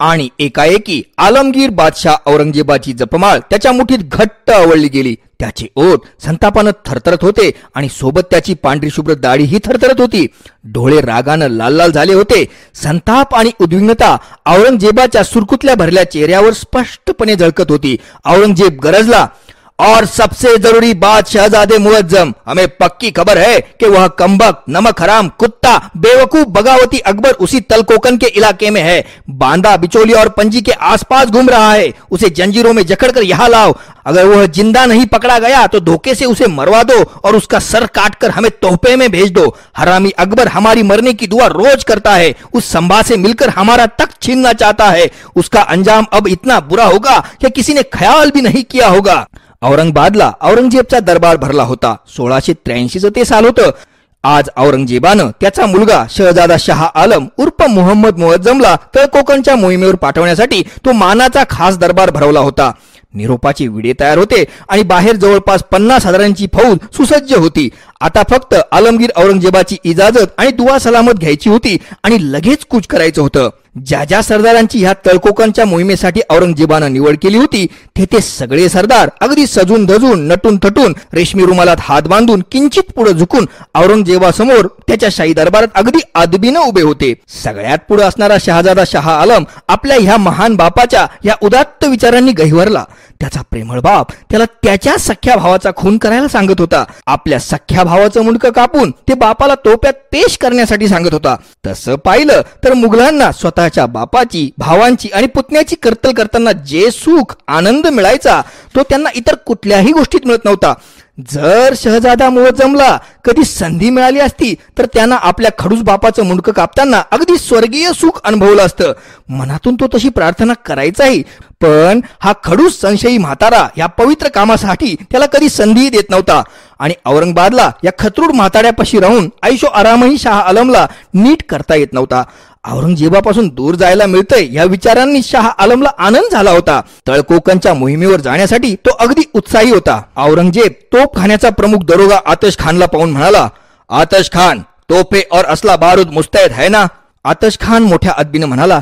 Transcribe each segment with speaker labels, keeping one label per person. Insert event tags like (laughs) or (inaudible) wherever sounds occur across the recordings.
Speaker 1: आणि एकाएकी आलमगीर बादशाह औरंगजेबाची जपमाळ त्याच्या मुठीत घट्ट आवळली गेली. त्याचे ओठ संतापानं थरथरत होते आणि सोबत त्याची पांढरी शुभ्र दाढीही थरथरत होती. डोळे रागानं लाल लाल झाले होते. संताप आणि उद्विग्नता औरंगजेबाच्या सुरकुतल्या भरल्या चेहऱ्यावर स्पष्टपणे झळकत होती. औरंगजेब गरजला और सबसे ज़रूरी बात शहजादे मुअज्जम, हमें पक्की खबर है कि वह कम्बक नमक हराम, कुत्ता, बेवकूफ़ बगावती अकबर उसी तलकोकन के इलाके में है। बांदा बिचौली और पंजी के आसपास घूम रहा है। उसे जंजीरों में जकड़कर यहाँ लाओ। अगर वह ज़िंदा नहीं पकड़ा गया तो धोखे से उसे मरवा दो और उसका सर काटकर हमें तोहफे में भेज दो। हरामी अकबर हमारी मरने की दुआ रोज करता है। उस संभा से मिलकर हमारा तक छीनना चाहता है। उसका अंजाम अब इतना बुरा होगा कि किसी ने ख्याल भी नहीं किया होगा। औरंगाबादला औरंगजेबचा दरबार भरला होता. सोळाशे त्र्याऐंशीचं ते साल होतं. आज औरंगजेबानं त्याचा मुलगा शहजादा शाह आलम उर्फ मोहम्मद मुअज्जमला तळकोकणच्या मोहिमेवर पाठवण्यासाठी तो मानाचा खास दरबार भरवला होता. निरोपाचे विडे तयार होते आणि बाहेर जवळपास पन्नास हजारांची फौज सुसज्ज होती. आता फक्त आलमगीर औरंगजेबाची इजाजत आणि दुवा सलामत घ्यायची होती आणि लगेच कूच करायचं होतं. ज्या ज्या सरदारांची ह्या तळकोकणच्या मोहिमेसाठी औरंगजेबानं निवड केली होती ते ते सगळे सरदार अगदी सजून धजून नटून थटून रेशमी रुमालात हात बांधून किंचित पुढे झुकून औरंगजेबासमोर त्याच्या शाही दरबारात अगदी आदबीनं उभे होते. सगळ्यात पुढे असणारा शहाजादा शहा आलम आपल्या ह्या महान बापाच्या या उदात्त विचारांनी गहिवरला. त्याचा प्रेमळ बाप त्याला त्याच्या सख्या भावाचा खून करायला सांगत होता. आपल्या सख्या भावाचं मुंडकं कापून ते बापाला तोप्यात पेश करण्यासाठी सांगत होता. तसं पाहिलं तर मुघलांना स्वतःच्या बापाची भावांची आणि पुतण्याची कर्तल करताना जे सुख आनंद मिळायचा तो त्यांना इतर कुठल्याही गोष्टीत मिळत नव्हता. जर शहजादा जमला कधी संधी मिळाली असती तर त्यांना आपल्या खडूस बापाचं मुंडकं कापताना अगदी स्वर्गीय सुख अनुभवलं असतं. मनातून तो तशी प्रार्थना करायचाही पण हा खडूस संशयी म्हातारा या पवित्र कामासाठी त्याला कधी संधी देत नव्हता. आणि औरंगाबादला या खत्रूड म्हाताड्यापाशी राहून आयुष्य आरामही शाह आलमला नीट करता येत नव्हता. औरंगजेबापासून दूर जायला मिळतंय या विचारांनी शाह आलमला आनंद झाला होता. तळकोकणच्या मोहिमेवर जाण्यासाठी तो अगदी उत्साही होता. औरंगजेब तोप खाण्याचा प्रमुख दरोगा आतश खानला पाहून म्हणाला आतश खान तोफे और असला बारूद मुस्तैद है ना? आतश खान मोठ्या अदबीनं म्हणाला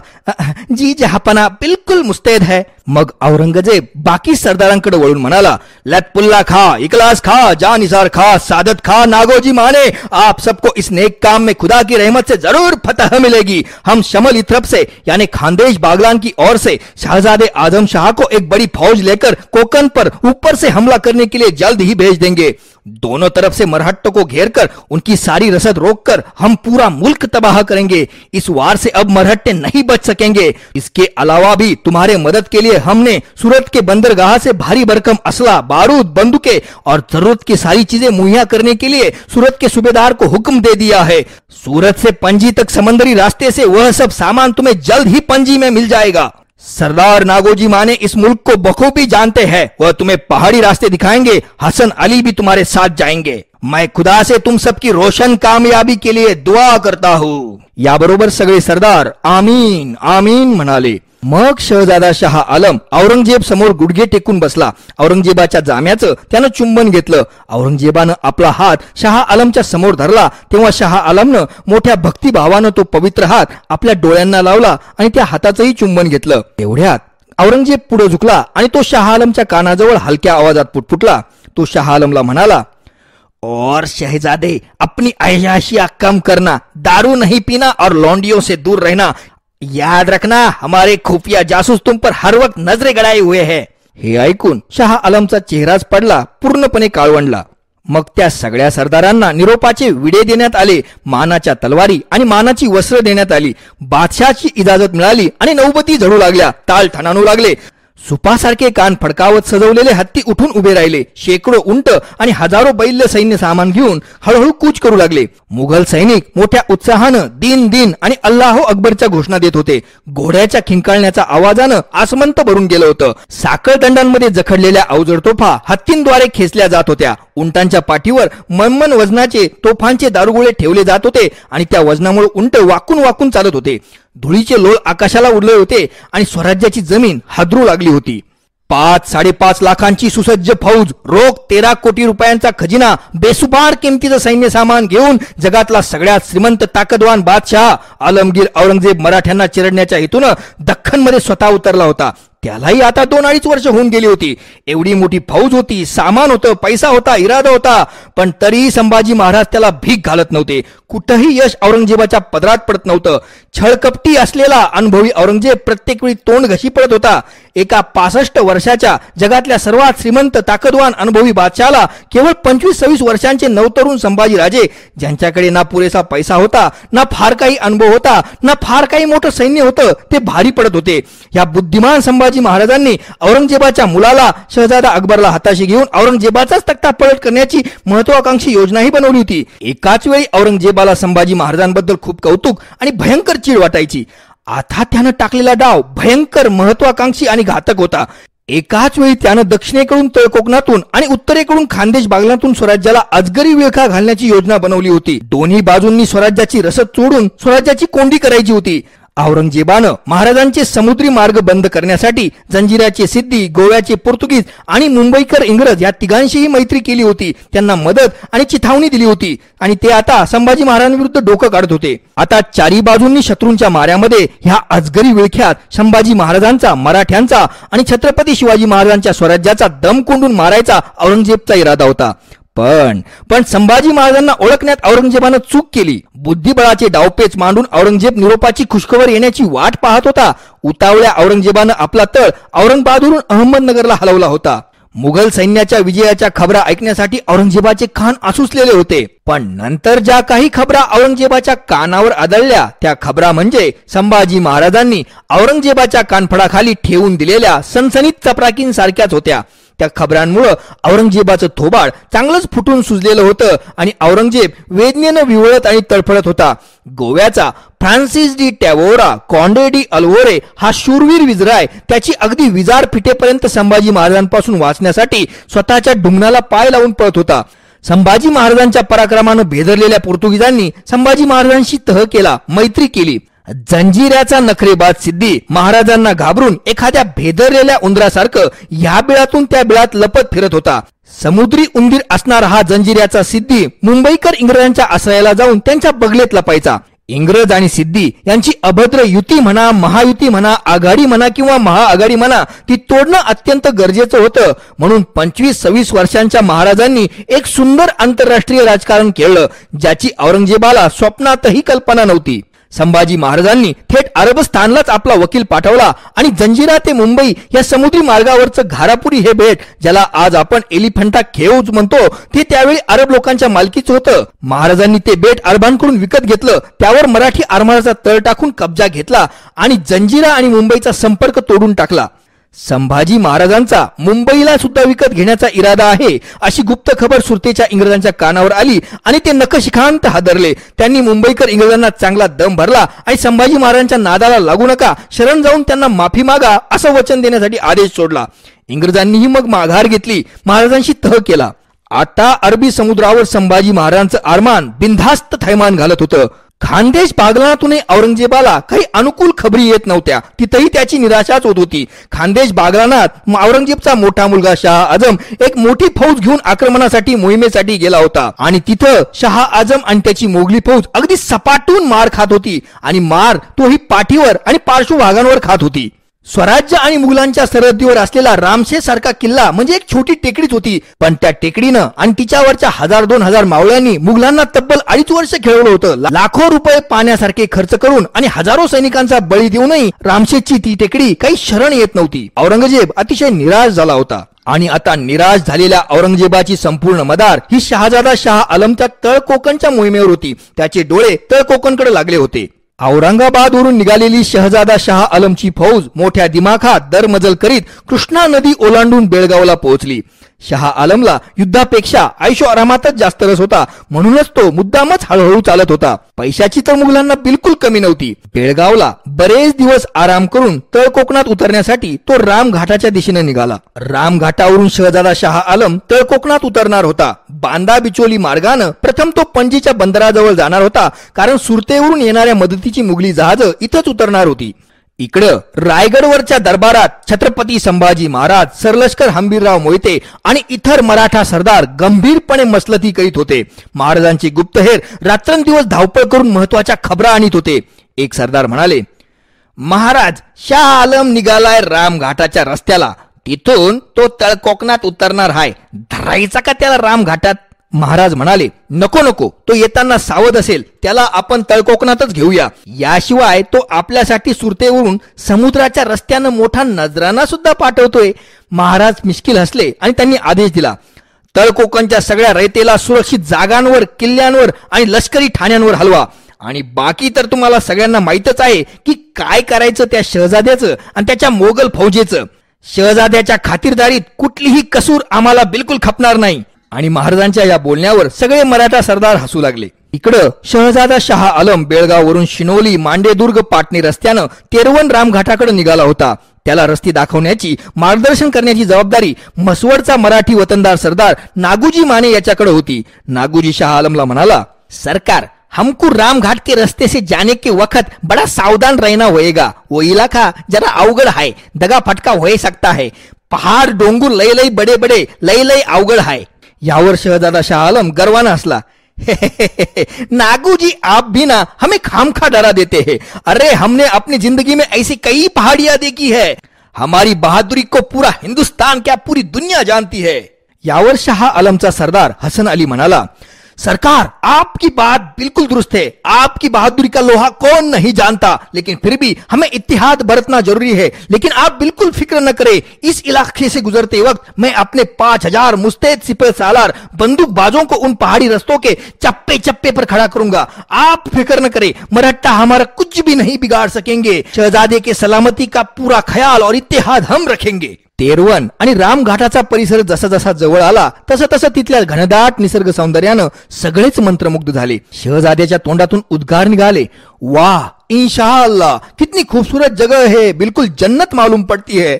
Speaker 1: जी जहापना बिलकुल मुस्तैद है. मग औरंगज़ेब बाकी सरदारांकडे वळून म्हणाला, लतपुल्ला खा, इकलास खा जा निसार खा, सादत खा, नागोजी माने, आप सबको इस नेक काम में खुदा की रहमत से ज़रूर फतह मिलेगी। हम शमल इत्रप से, यानी खानदेश बागलान की ओर से, शहजादे आज़म शाह को एक बड़ी फौज लेकर कोकन पर ऊपर से हमला करने के लिए जल्द ही भेज देंगे। दोनों तरफ़ से मरहट्टों को घेर कर उनकी सारी रसद रोककर हम पूरा मुल्क तबाह करेंगे। इस वार से अब मरहट्टे नहीं बच सकेंगे। इसके अलावा भी तुम्हारे मदद के लिए हमने सूरत के बंदरगाह से भारी भरकम असला, बारूद, बंदूकें और ज़रूरत की सारी चीज़ें मुहैया करने के लिए सूरत के सूबेदार को हुक्म दे दिया है। सूरत से पंजी तक समंदरी रास्ते से वह सब सामान तुम्हें जल्द ही पंजी में मिल जाएगा। सरदार नागोजी माने इस मुल्क को बखूबी जानते हैं। वह तुम्हें पहाड़ी रास्ते दिखाएँगे, हसन अली भी तुम्हारे साथ जाएँगे। मैं खुदा से तुम सबकी रोशन कामयाबी के लिए दुआ करता हूँ। या बरोबर सगळे सरदार, आमीन आमीन म्हणाले मग शहजादा शाह आलम औरंगजेब समोर गुडघे टेकून बसला. औरंगजेबाच्या जाम्याचं त्यानं चुंबन घेतलं. औरंगजेबानं आपला हात शाह आलमच्या समोर धरला. तेव्हा शाह आलमनं मोठ्या भक्तिभावानं तो पवित्र हात आपल्या डोळ्यांना लावला आणि त्या हाताचंही चुंबन घेतलं. एवढ्यात औरंगजेब पुढे झुकला आणि तो शाह आलमच्या कानाजवळ हलक्या आवाजात पुटपुटला. तो शाह आलमला म्हणाला और शहजादे अपनी अयाशिया कम करना. दारू नहीं पीना और लौंडियों से दूर रहना. याद रखना हमारे खुफिया जासूस तुम पर हर वक्त नजरे गड़ाए हुए है। हे ऐकून शाह आलमचा चेहराच पडला पूर्णपणे काळवंडला। मग त्या सगळ्या सरदारांना निरोपाचे विडे देण्यात आले मानाच्या तलवारी आणि मानाची वस्त्र देण्यात आली बादशाहची इजाजत मिळाली आणि नौबती झडू लागल्या ताल ठणाणू लागले सुपासारखे कान फडकावत सजवलेले हत्ती उठून उभे राहिले. शेकडो उंट आणि हजारो बैल्य सैन्य सामान घेऊन हळूहळू कूच करू लागले. मुघल सैनिक मोठ्या उत्साहानं दिन दिन आणि अल्लाहो अकबरच्या घोषणा देत होते. घोड्याच्या खिंकाळण्याच्या आवाजानं आसमंत भरून गेलं होतं. साखळदंडांमध्ये जखडलेल्या अवजड तोफा हत्तींद्वारे खेचल्या जात होत्या. उंटांच्या पाठीवर मनमन वजनाचे तोफांचे दारुगोळे ठेवले जात होते आणि त्या वजनामुळे उंट वाकून वाकून चालत होते. धुळीचे लोळ आकाशाला उडले होते आणि स्वराज्याची जमीन हादरू लागली होती. पाच साडेपाच लाखांची सुसज्ज फौज रोख तेरा कोटी रुपयांचा खजिना बेसुमार किमतीचं सैन्य सामान घेऊन जगातला सगळ्यात श्रीमंत ताकदवान बादशाह आलमगीर औरंगजेब मराठ्यांना चिरडण्याच्या हेतून दख्खनमध्ये स्वतः उतरला होता. त्यालाही आता दोन अडीच वर्ष होऊन गेली होती. एवढी मोठी फौज होती सामान होतं पैसा होता इरादा होता. पण तरीही संभाजी महाराज त्याला भीक घालत नव्हते. कुठंही यश औरंगजेबाच्या पदरात पडत नव्हतं. छळकपटी असलेला अनुभवी औरंगजेब प्रत्येक वेळी तोंड घशी पडत होता. एका पासष्ट वर्षाच्या जगातल्या सर्वात श्रीमंत ताकदवान अनुभवी बादशाला केवळ पंचवीस सव्वीस वर्षांचे नवतरुण संभाजी राजे ज्यांच्याकडे ना पुरेसा पैसा होता ना फार काही अनुभव होता ना फार काही मोठं सैन्य होतं ते भारी पडत होते. या बुद्धिमान संभाजी महाराजांनी औरंगजेबाच्या मुलाला शहजादा अकबरला हाताशी घेऊन औरंगजेबाचाच तख्ता पलट करण्याची महत्वाकांक्षी योजनाही बनवली होती. एकाच वेळी औरंगजेबाला संभाजी महाराजांबद्दल खूप कौतुक आणि भयंकर चीड वाटायची. आता त्यानं टाकलेला डाव भयंकर महत्वाकांक्षी आणि घातक होता. एकाच वेळी त्यानं दक्षिणेकडून तळ कोकणातून आणि उत्तरेकडून खानदेश बागलातून स्वराज्याला अजगरी विळखा घालण्याची योजना बनवली होती. दोन्ही बाजूंनी स्वराज्याची रसद चोडून स्वराज्याची कोंडी करायची होती. औरंगजेबानं महाराजांचे समुद्री मार्ग बंद करण्यासाठी जंजिराचे सिद्धी गोव्याचे पोर्तुगीज आणि मुंबईकर इंग्रज या तिघांशीही मैत्री केली होती. त्यांना मदत आणि चिथावणी दिली होती आणि ते आता संभाजी महाराजांविरुद्ध डोकं काढत होते. आता चारी बाजूंनी शत्रूंच्या माऱ्यामध्ये ह्या अजगरी विळख्यात संभाजी महाराजांचा मराठ्यांचा आणि छत्रपती शिवाजी महाराजांच्या स्वराज्याचा दम कोंडून मारायचा औरंगजेबचा इरादा होता. पण पण संभाजी महाराजांना ओळखण्यात औरंगजेबानं चूक केली. बुद्धिबळाचे डावपेच मांडून औरंगजेब निरोपाची खुशखबर येण्याची वाट पाहत होता. उतावळ्या औरंगजेबानं आपला तळ औरंगाबादवरून अहमदनगरला हलवला होता. मुघल सैन्याच्या विजयाच्या खबरा ऐकण्यासाठी औरंगजेबाचे खान आसुसलेले होते. पण नंतर ज्या काही खबरा औरंगजेबाच्या कानावर आदळल्या त्या खबरा म्हणजे संभाजी महाराजांनी औरंगजेबाच्या कानफडाखाली ठेवून दिलेल्या सनसनीत चपराकींसारख्याच होत्या. त्या खबरांमुळं औरंगजेबाचं थोबाड चांगलंच फुटून सुजलेलं होतं आणि औरंगजेब वेदनेनं विवळत आणि तळफळत होता. गोव्याचा Francis de Tavora Conde de Alvor हा शूरवीर विजराय त्याची अगदी विजार फिटेपर्यंत संभाजी महाराजांपासून वाचण्यासाठी स्वतःच्या डुंगणाला पाय लावून पळत होता. संभाजी महाराजांच्या पराक्रमानं भेदरलेल्या पोर्तुगीजांनी संभाजी महाराजांशी तह केला मैत्री केली. जंजिऱ्याचा नखरेबाद सिद्धी महाराजांना घाबरून एखाद्या भेदरलेल्या उंदरासारखं या बिळातून त्या बिळात लपत फिरत होता. समुद्री उंदीर असणारा हा जंजिऱ्याचा सिद्धी मुंबईकर इंग्रजांच्या आश्रयाला जाऊन त्यांच्या बगलेत लपायचा. इंग्रज आणि सिद्धी यांची अभद्र युती म्हणा महायुती म्हणा आघाडी म्हणा किंवा महाआघाडी म्हणा ती तोडणं अत्यंत गरजेचं होतं. म्हणून पंचवीस सव्वीस वर्षांच्या महाराजांनी एक सुंदर आंतरराष्ट्रीय राजकारण केलं ज्याची औरंगजेबाला स्वप्नातही कल्पना नव्हती. संभाजी महाराजांनी थेट अरबस्थानलाच आपला वकील पाठवला आणि जंजिरा ते मुंबई या समुद्री मार्गावरचं घारापुरी हे भेट ज्याला आज आपण एलिफंटा खेऊज म्हणतो ते त्यावेळी अरब लोकांच्या मालकीचं होतं. महाराजांनी ते बेट अरबांकडून विकत घेतलं. त्यावर मराठी आरमाराचा तळ टाकून कब्जा घेतला आणि जंजिरा आणि मुंबईचा संपर्क तोडून टाकला. संभाजी महाराजांचा मुंबईला सुद्धा विकत घेण्याचा इरादा आहे अशी गुप्त खबर सुरतेच्या इंग्रजांच्या कानावर आली आणि ते नकशिखांत हादरले. त्यांनी मुंबईकर इंग्रजांना चांगला दम भरला आणि संभाजी महाराजांच्या नादाला लागू नका शरण जाऊन त्यांना माफी मागा असं वचन देण्यासाठी आदेश सोडला. इंग्रजांनीही मग माघार घेतली महाराजांशी तह केला. आता अरबी समुद्रावर संभाजी महाराजांचं आरमान बिनधास्त थैमान घालत होतं. खानदेश बागलानातूनही औरंगजेबाला काही अनुकूल खबरी येत नव्हत्या. तिथेही त्याची निराशाच होत होती. खानदेश बागलाणात औरंगजेबचा मोठा मुलगा शाह आजम एक मोठी फौज घेऊन आक्रमणासाठी मोहिमेसाठी गेला होता. आणि तिथं शाह आजम आणि त्याची मोगली फौज अगदी सपाटून मार खात होती. आणि मार तोही पाठीवर आणि पार्श्वभागांवर खात होती. स्वराज्य आणि मुघलांच्या सरहद्दीवर असलेला रामशे सारखा किल्ला म्हणजे एक छोटी टेकडीच होती. पण त्या टेकडीनं आणि तिच्यावरच्या हजार दोन हजार मावळ्यांनी मुघलांना तब्बल अडीच वर्ष खेळवलं होतं. लाखो रुपये पाण्यासारखे खर्च करून आणि हजारो सैनिकांचा बळी देऊनही रामशेची ती टेकडी काही शरण येत नव्हती. औरंगजेब अतिशय निराश झाला होता. आणि आता निराश झालेल्या औरंगजेबाची संपूर्ण मदार ही शहाजादा शाह आलमच्या तळ कोकणच्या मोहिमेवर होती. त्याचे डोळे तळ कोकणकडे लागले होते. औरंगाबादवरून निघालेली शहजादा शाह आलमची फौज मोठ्या दिमाखात दरमजल करीत कृष्णा नदी ओलांडून बेळगावला पोहोचली. शहा आलमला युद्धापेक्षा आयुष्य आरामातच जास्त रस होता. म्हणूनच तो मुद्दामच हळूहळू चालत होता. पैशाची तर मुघलांना बिलकुल कमी नव्हती. बेळगावला बरेच दिवस आराम करून तळ कोकणात उतरण्यासाठी तो राम घाटाच्या दिशेने निघाला. राम घाटावरून शहजादा शहा आलम तळ कोकणात उतरणार होता. बांदा बिचोली मार्गानं प्रथम तो पणजीच्या बंदराजवळ जाणार होता कारण सुरतेवरून येणाऱ्या मदतीची मुघली जहाज इथंच उतरणार होती. इकडं रायगडवरच्या दरबारात छत्रपती संभाजी महाराज सरलष्कर हंबीरराव मोहिते आणि इतर मराठा सरदार गंभीरपणे मसलती करीत होते. महाराजांची गुप्तहेर रात्रंदिवस धावपळ करून महत्त्वाच्या खबरा आणीत होते. एक सरदार म्हणाले महाराज शाह आलम निघालाय रामघाटाच्या रस्त्याला. तिथून तो तळकोकणात उतरणार हाय. धरायचा का त्याला रामघाटात? महाराज म्हणाले नको नको तो येताना सावध असेल. त्याला आपण तळकोकणातच घेऊया. याशिवाय तो आपल्यासाठी सुरतेवरून समुद्राच्या रस्त्यानं मोठा नजराना सुद्धा पाठवतोय. महाराज मिश्किल हसले आणि त्यांनी आदेश दिला. तळकोकणच्या सगळ्या रयतेला सुरक्षित जागांवर किल्ल्यांवर आणि लष्करी ठाण्यांवर हलवा. आणि बाकी तर तुम्हाला सगळ्यांना माहितच आहे की काय करायचं त्या शहजाद्याचं आणि त्याच्या मोगल फौजेचं. शहजाद्याच्या खातिरदारीत कुठलीही कसूर आम्हाला बिलकुल खपणार नाही. आणि महाराजांच्या या बोलण्यावर सगळे मराठा सरदार हसू लागले. इकडं शहजादा शहा आलम बेळगाववरून शिनोली मांडेदुर्ग पाटणी रस्त्यानं तेरवन रामघाटाकडे निघाला होता. त्याला रस्ते दाखवण्याची मार्गदर्शन करण्याची जबाबदारी मसवडचा मराठी वतनदार सरदार नागूजी माने याच्याकडे होती. नागूजी शाह आलमला म्हणाला सरकार हमको रामघाट के रस्ते से जाने के वक्त बड़ा सावधान रहना होएगा. वो इलाका जरा अवगढ़ है दगा फटका हो सकता है. पहाड़ डोंगुर लय लय बड़े बड़े लय लय अवगढ़ है यावर शहजादा शाह आलम गर्वाना हंसला। (laughs) नागू जी आप भी ना हमें खामखा डरा देते हैं। अरे, हमने अपनी ज़िंदगी में ऐसी कई पहाड़ियाँ देखी है। हमारी बहादुरी को पूरा हिंदुस्तान, क्या पूरी दुनिया जानती है? यावर शाह आलमचा सरदार हसन अली म्हणाला सरकार आपकी बात बिल्कुल दुरुस्त है। आपकी बहादुरी का लोहा कौन नहीं जानता। लेकिन फिर भी हमें इतिहाद बरतना ज़रूरी है। लेकिन आप बिल्कुल फ़िक्र न करें। इस इलाके से गुजरते वक्त मैं अपने पाँच हज़ार मुस्तैद सिपह सालार बंदूकबाजों को उन पहाड़ी रस्तों के चप्पे चप्पे पर खड़ा करूँगा। आप फ़िक्र न करें। मरहट्टा हमारा कुछ भी नहीं बिगाड़ सकेंगे। शहजादे के सलामती का पूरा ख्याल और इतिहाद हम रखेंगे। तेरवन आणि रामघाटाचा परिसर जसा जसा जवळ आला तसं तसं तिथल्या घनदाट निसर्ग सौंदर्यानं सगळेच मंत्रमुग्ध झाले. शहजाद्याच्या तोंडातून उद्गार निघाले. वाह इंशाअल्लाह कितनी खूबसूरत जगह है बिलकुल जन्नत मालूम पडती है.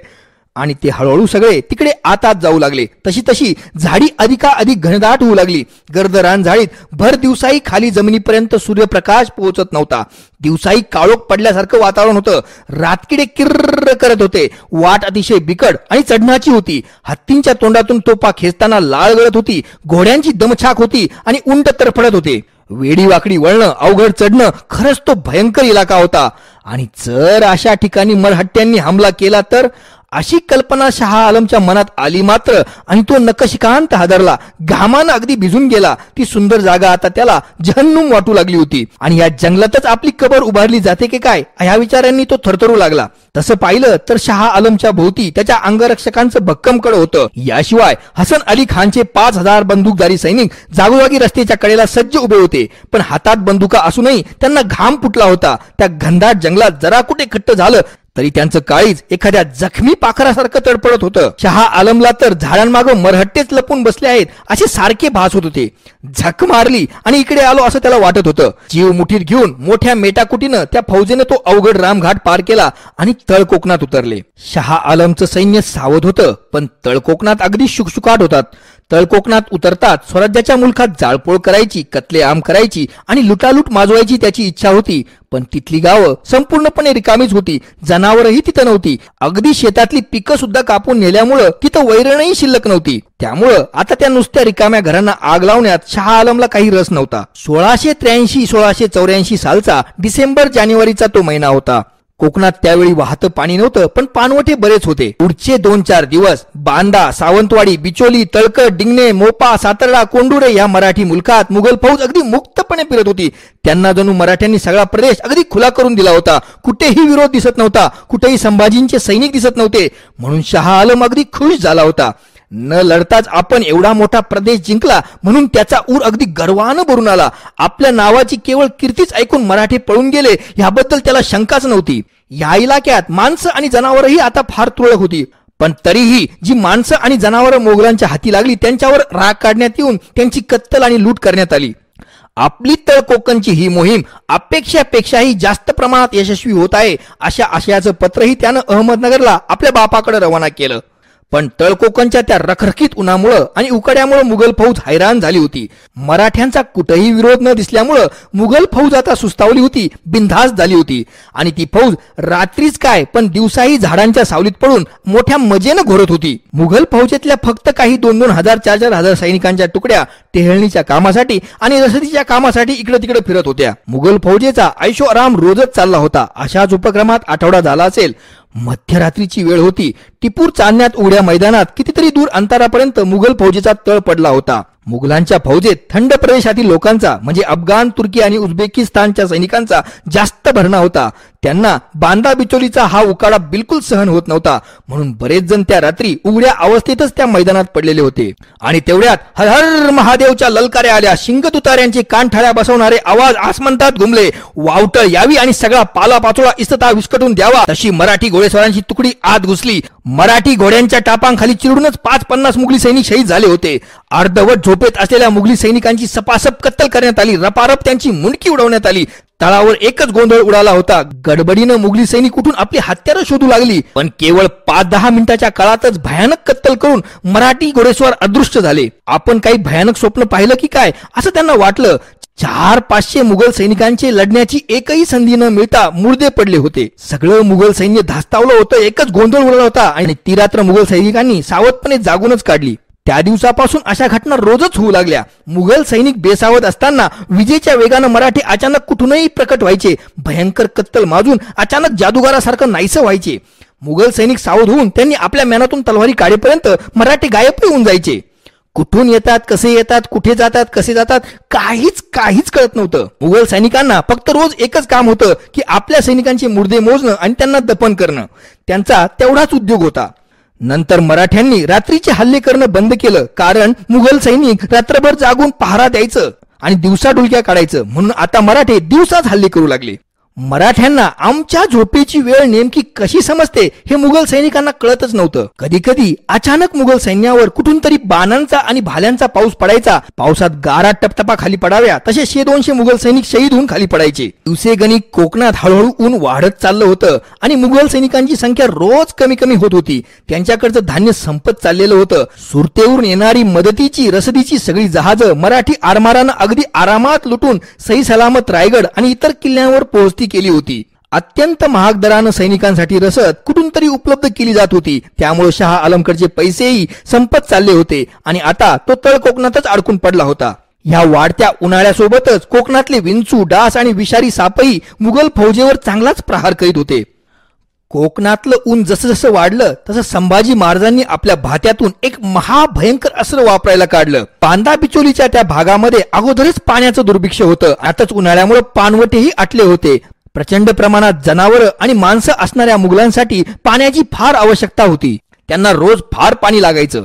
Speaker 1: आणि ते हळूहळू सगळे तिकडे आतात जाऊ लागले. तशी तशी झाडी अधिका अधिक घनदाट होऊ लागली. गर्द झाडीत भर दिवसाही खाली जमिनीपर्यंत सूर्यप्रकाश पोहोचत नव्हता. दिवसाही काळोख पडल्यासारखं वातावरण होतं. रातकिडे किर्र करत होते. वाट अतिशय बिकट आणि चढणाची होती. हत्तींच्या तोंडातून तोपा खेचताना लाळ गळत होती. घोड्यांची दमछाक होती आणि उंट तरफडत होते. वेडी वाकडी वळणं अवघड चढणं खरंच तो भयंकर इलाका होता. आणि जर अशा ठिकाणी मरहट्ट्यांनी हमला केला तर? अशी कल्पना शहा आलमच्या मनात आली मात्र आणि तो नकशिकांत हादरला. घामानं अगदी भिजून गेला. ती सुंदर जागा आता त्याला जहन्नुम वाटू लागली होती. आणि या जंगलातच आपली कबर उभारली जाते की काय? ह्या विचारांनी तो थरथरू लागला. तसं पाहिलं तर शहा आलमच्या भोवती त्याच्या अंगरक्षकांचं भक्कम कड होतं. याशिवाय हसन अली खानचे पाच हजार बंदूकधारी सैनिक जागोजागी रस्त्याच्या कडेला सज्ज उभे होते. पण हातात बंदुका असूनही त्यांना घाम फुटला होता. त्या घनदाट जंगलात जरा कुठे खट्ट झालं तरी त्यांचं काळीज एखाद्या जखमी पाखरासारखं तडपडत होतं. शहा आलमला तर झाडांमागं मरहट्टेच लपून बसले आहेत असे सारखे भास होत होते. झक मारली आणि इकडे आलो असं त्याला वाटत होतं. जीव मुठीत घेऊन मोठ्या मेटाकुटीनं त्या फौजेनं तो अवघड रामघाट पार केला आणि तळकोकणात उतरले. शहा आलमचं सैन्य सावध होतं पण तळकोकणात अगदी शुकशुकाट होतात. तळकोकणात उतरतात स्वराज्याच्या मुलखात जाळपोळ करायची कतले आम करायची आणि लुटालूट माजवायची त्याची इच्छा होती पण तिथली गावं संपूर्णपणे रिकामीच होती. जनावरही तिथं नव्हती. अगदी शेतातली पिकं सुद्धा कापून नेल्यामुळं तिथं वैरणही शिल्लक नव्हती. त्यामुळं आता त्या नुसत्या रिकाम्या घरांना आग लावण्यात शहा आलमला काही रस नव्हता. सोळाशे त्र्याऐंशी सोळाशे चौऱ्याऐंशी सालचा डिसेंबर जानेवारीचा तो महिना होता. कोकणात त्यावेळी वाहतं पाणी नव्हतं पण पानवटे बरेच होते. पुढचे दोन चार दिवस बांदा सावंतवाडी बिचोली तळकट डिंगणे मोपा सातर्डा कोंडुरे या मराठी मुलखात मुघल फौज अगदी मुक्तपणे फिरत होती. त्यांना जणू मराठ्यांनी सगळा प्रदेश अगदी खुला करून दिला होता. कुठेही विरोध दिसत नव्हता. कुठेही संभाजींचे सैनिक दिसत नव्हते. म्हणून शहा आलम अगदी खुश झाला होता. न लढताच आपण एवढा मोठा प्रदेश जिंकला म्हणून त्याचा ऊर अगदी गर्वानं भरून आला. आपल्या नावाची केवळ कीर्तीच ऐकून मराठी पळून गेले ह्याबद्दल त्याला शंकाच नव्हती. या इलाक्यात माणसं आणि जनावरही आता फार तुरळक होती. पण तरीही जी माणसं आणि जनावरं मोगलांच्या हाती लागली त्यांच्यावर राग काढण्यात येऊन त्यांची कत्तल आणि लूट करण्यात आली. आपली तळ कोकणची ही मोहीम अपेक्षापेक्षाही जास्त प्रमाणात यशस्वी होत आहे अशा आशयाचं पत्रही त्यानं अहमदनगरला आपल्या बापाकडे रवाना केलं. पण तळकोकणच्या त्या रखरखीत उन्हामुळं आणि उकड्यामुळे मुघल फौज हैराण झाली होती. मराठ्यांचा कुठेही विरोध न दिसल्यामुळं मुघल फौज आता सुस्तावली होती बिनधास झाली होती. आणि ती फौज रात्रीच काय पण दिवसाही झाडांच्या सावलीत पडून मोठ्या मजेनं घोरत होती. मुघल फौजेतल्या फक्त काही दोन दोन हजार चार चार हजार सैनिकांच्या तुकड्या टेहळणीच्या कामासाठी आणि रसदीच्या कामासाठी इकडे तिकडे फिरत होत्या. मुघल फौजेचा ऐशो आराम रोजच चालला होता. अशाच उपक्रमात आठवडा झाला असेल. मध्यरात्रीची वेळ होती. टिपूर चालण्यात उघड्या मैदानात कितीतरी दूर अंतरापर्यंत मुघल फौजेचा तळ पडला होता. मुघलांच्या फौजेत थंड प्रदेशातील लोकांचा म्हणजे अफगाण तुर्की आणि उझबेकिस्तानच्या सैनिकांचा जास्त भरणा होता. त्यांना बांदा बिचोलीचा हा उकाडा बिलकुल सहन होत नव्हता. म्हणून बरेच जण त्या रात्री उघड्या अवस्थेतच त्या मैदानात पडलेले होते. आणि तेवढ्यात हर हर महादेवच्या ललकाऱ्या आल्या. शिंग तुतार्यांचे कान बसवणारे आवाज आसमंतात घुमले. वावटळ यावी आणि सगळा पाला पाचोळा इस्तता विस्कटून द्यावा. तशी मराठी घोडेस्वारांची तुकडी आत घुसली. मराठी घोड्यांच्या टापांखाली चिरडूनच पाच पन्नास मुघली सैनिक शहीद झाले होते. अर्धवट झोपेत असलेल्या मुघली सैनिकांची सपासप कत्तल करण्यात आली. रपारप त्यांची मुंडकी उडवण्यात आली. तळावर एकच गोंधळ उडाला होता. गडबडीनं मुघली सैनिक कुठून आपली हत्यारं शोधू लागली. पण केवळ पाच दहा मिनिटाच्या काळातच भयानक कत्तल करून मराठी घोडेस्वार अदृश्य झाले. आपण काही भयानक स्वप्न पाहिलं की काय असं त्यांना वाटलं. चार पाचशे मुघल सैनिकांचे लढण्याची एकही संधी न मिळता मुर्दे पडले होते. सगळं मुघल सैन्य धास्तावलं होतं एकच गोंधळ उडला होता आणि ती रात्र मुघल सैनिकांनी सावधपणे जागूनच काढली. त्या दिवसापासून अशा घटना रोजच होऊ लागल्या. मुघल सैनिक बेसावत असताना विजेच्या वेगानं मराठी अचानक कुठूनही प्रकट व्हायचे. भयंकर कत्तल माजून अचानक जादूगारासारखं नाहीसं व्हायचे. मुघल सैनिक सावध होऊन त्यांनी आपल्या मॅनातून तलवारी काढेपर्यंत मराठी गायब होऊन जायचे. कुठून येतात कसे येतात कुठे जातात कसे जातात काहीच काहीच कळत नव्हतं. मुघल सैनिकांना फक्त रोज एकच काम होतं की आपल्या सैनिकांचे मुर्दे मोजणं आणि त्यांना दफन करणं. त्यांचा तेवढाच उद्योग होता. नंतर मराठ्यांनी रात्रीचे हल्ले करणं बंद केलं. कारण मुघल सैनिक रात्रभर जागून पहारा द्यायचं आणि दिवसा डुलक्या काढायचं. म्हणून आता मराठे दिवसाच हल्ले करू लागले. मराठ्यांना आमच्या झोपेची वेळ नेमकी कशी समजते हे मुघल सैनिकांना कळतच नव्हतं. कधी कधी अचानक मुघल सैन्यावर कुठून तरी बाणांचा आणि भाल्यांचा पाऊस पडायचा. पावसात गारा टपटपा खाली पडाव्या तसे शे दोनशे मुघल सैनिक शहीद होऊन खाली पडायचे. दिवसेगणिक कोकणात हळूहळू ऊन वाढत चाललं होतं आणि मुघल सैनिकांची संख्या रोज कमी कमी होत होती. त्यांच्याकडचं धान्य संपत चाललेलं होतं. सुरतेवरून येणारी मदतीची रसदीची सगळी जहाजं मराठी आरमारानं अगदी आरामात लुटून सही सलामत रायगड आणि इतर किल्ल्यांवर पोहोचती केली होती. अत्यंत महाग दरानं सैनिकांसाठी रसद कुठून तरी उपलब्ध केली जात होती. त्यामुळे शहा आलमकडचे पैसेही संपत चालले होते आणि आता तो तळ कोकणातच अडकून पडला होता. या वाढत्या उन्हाळ्यासोबतच कोकणातले विंचू डास आणि विषारी सापही मुघल फौजेवर चांगलाच प्रहार करीत होते. कोकणातलं ऊन जसं जसं वाढलं तसं संभाजी महाराजांनी आपल्या भात्यातून एक महाभयंकर अस्त्र वापरायला काढलं. पांदा बिचोलीच्या त्या भागामध्ये अगोदरच पाण्याचं दुर्भिक्ष होतं. आताच उन्हाळ्यामुळे पानवटेही आटले होते. प्रचंड प्रमाणात जनावरं आणि माणसं असणाऱ्या मुघलांसाठी पाण्याची फार आवश्यकता होती. त्यांना रोज फार पाणी लागायचं.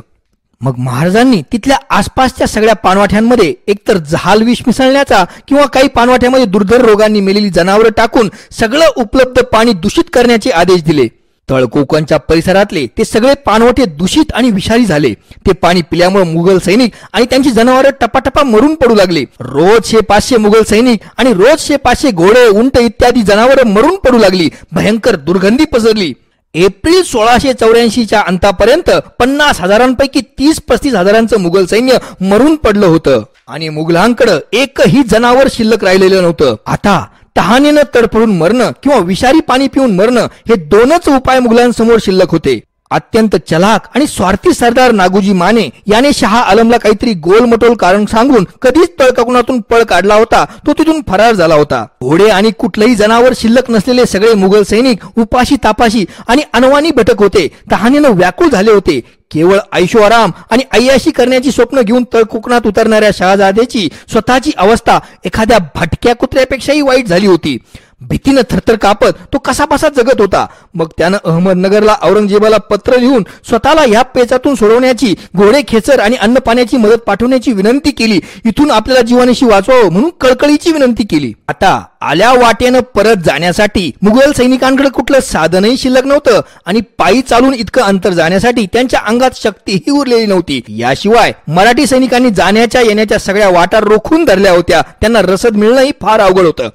Speaker 1: मग महाराजांनी तिथल्या आसपासच्या सगळ्या पानवाठ्यांमध्ये एकतर जहाल विष मिसळण्याचा किंवा काही पानवाठ्यामध्ये दुर्धर रोगांनी मेलेली जनावरं टाकून सगळं उपलब्ध पाणी दूषित करण्याचे आदेश दिले. तळकोकणच्या परिसरातले ते सगळे पानवटे दूषित आणि विषारी झाले. ते पाणी पिल्यामुळे मुघल सैनिक आणि त्यांची जनावरं टपाटपा मरून पडू लागले. रोज शे पाचशे मुघल सैनिक आणि रोज शे पाचशे घोडे उंट इत्यादी जनावरं मरून पडू लागली. भयंकर दुर्गंधी पसरली. एप्रिल सोळाशे चौऱ्याऐंशीच्या अंतापर्यंत पन्नास हजारांपैकी तीस पस्तीस हजारांचं मुघल सैन्य मरून पडलं होतं. आणि मुघलांकडं एकही जनावर शिल्लक राहिलेलं नव्हतं. आता तहानेनं तडफडून मरणं किंवा विषारी पाणी पिऊन मरणं हे दोनच उपाय मुघलांसमोर शिल्लक होते. अत्यंत चलाक आणि स्वार्थी सरदार नागुजी माने याने शहा आलमला काहीतरी गोलमटोल कारण सांगून कधीच तळककुणातून पळ काढला होता तो तिथून फरार झाला होता. घोडे आणि कुठलंही जनावर शिल्लक नसलेले सगळे मुघल सैनिक उपाशी तापाशी आणि अनवानी भटक होते. तहानेनं व्याकुळ झाले होते. केवळ ऐशोआराम आणि अय्याशी करण्याची स्वप्न घेऊन तळ कोकणात उतरणाऱ्या शहाजादेची स्वतःची अवस्था एखाद्या भटक्या कुत्र्यापेक्षाही वाईट झाली होती. भीतीनं थरथर कापत तो कसाबसा जगत होता. मग त्यानं अहमदनगरला औरंगजेबाला पत्र लिहून स्वतःला या पेचातून सोडवण्याची घोडे खेचर आणि अन्न पाण्याची मदत पाठवण्याची विनंती केली. इथून आपल्याला जीवनाशी वाचवावं म्हणून कळकळीची विनंती केली. आता आल्या वाटेनं परत जाण्यासाठी मुघल सैनिकांकडे कुठलं साधनही शिल्लक नव्हतं आणि पायी चालून इतकं अंतर जाण्यासाठी त्यांच्या अंगात शक्तीही उरलेली नव्हती. याशिवाय मराठी सैनिकांनी जाण्याच्या येण्याच्या सगळ्या वाटा रोखून धरल्या होत्या. त्यांना रसद मिळणंही फार अवघड होतं.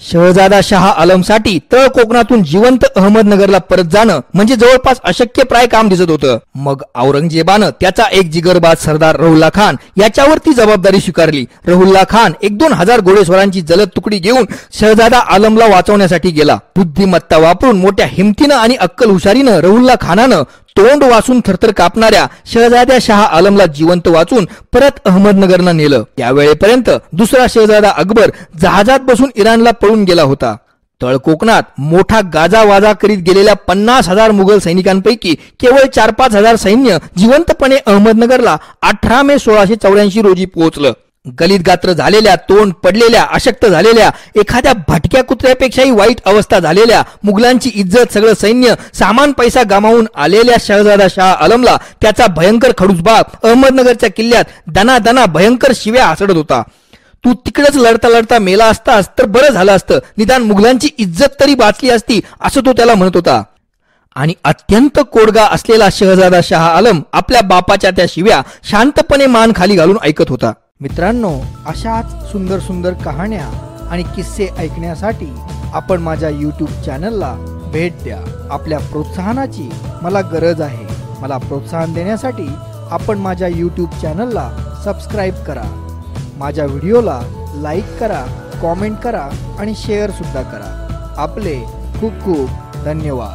Speaker 1: शहजादा शहा आलमसाठी तळ कोकणातून जिवंत अहमदनगरला परत जाणं म्हणजे जवळपास अशक्य प्राय काम दिसत होतं. मग औरंगजेबानं त्याचा एक जिगरबाज सरदार रहुल्ला खान याच्यावर ती जबाबदारी स्वीकारली. रहुल्ला खान एक दोन हजार घोडेस्वरांची जलद तुकडी घेऊन शहजादा आलमला वाचवण्यासाठी गेला. बुद्धिमत्ता वापरून मोठ्या हिमतीनं आणि अक्कल हुशारीनं रहुल्ला खानानं तोंड वाचून थरथर कापणाऱ्या शहजाद्या शहा आलमला जिवंत वाचून परत अहमदनगरला नेलं. त्यावेळेपर्यंत दुसरा शहजादा अकबर जहाजात बसून इराणला पळून गेला होता. तळ कोकणात मोठा गाजावाजा करीत गेलेल्या पन्नास हजार मुघल सैनिकांपैकी केवळ चार पाच हजार सैन्य जिवंतपणे अहमदनगरला अठरा मे सोळाशे चौऱ्याऐंशी रोजी पोहोचलं. गलित गात्र झालेल्या तोंड पडलेल्या अशक्त झालेल्या एखाद्या भटक्या कुत्र्यापेक्षाही वाईट अवस्था झालेल्या मुघलांची इज्जत सगळं सैन्य सामान पैसा गमावून आलेल्या शहजादा शाह आलमला त्याचा भयंकर खडूसबाग अहमदनगरच्या किल्ल्यात दना दना भयंकर शिव्या हासडत होता. तू तिकडेच लढता लढता मेला असतास तर बरं झालं असतं. निदान मुघलांची इज्जत तरी वाचली असती असं तो त्याला म्हणत होता. आणि अत्यंत कोडगा असलेला शहजादा शाह आलम आपल्या बापाच्या त्या शिव्या शांतपणे मान खाली घालून ऐकत होता. मित्रांनो अशाच सुंदर सुंदर कहाण्या आणि किस्से ऐकण्यासाठी आपण माझ्या यूट्यूब चॅनलला भेट द्या. आपल्या प्रोत्साहनाची मला गरज आहे. मला प्रोत्साहन देण्यासाठी आपण माझ्या यूट्यूब चॅनलला सबस्क्राईब करा. माझ्या व्हिडिओला लाईक करा कॉमेंट करा आणि शेअरसुद्धा करा. आपले खूप खूप धन्यवाद.